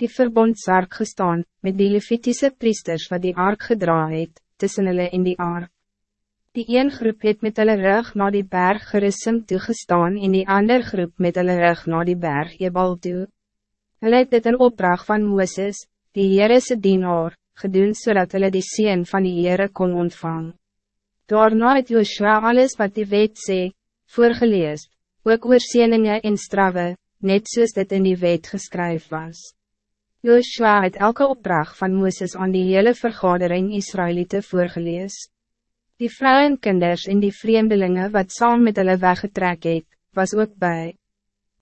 die verbondsark gestaan, met die Levitische priesters wat die ark gedra het, tussen hulle in die ark. Die een groep het met hulle rug na die berg Gerissim toegestaan en die ander groep met hulle rug na die berg Jebal toe. Hulle het dit in opdracht van Mooses, die Heerese dienaar, gedoen zodat hulle die sien van die Heere kon ontvang. Daarna het Joshua alles wat die wet sê, voorgelees, ook oor en strawe, net soos dit in die wet geskryf was. Joshua het elke opdracht van Mooses aan die hele vergadering Israëlieten voorgelees. Die vrouwen en kinders en die vreemdelingen wat saam met hulle weggetrek het, was ook bij.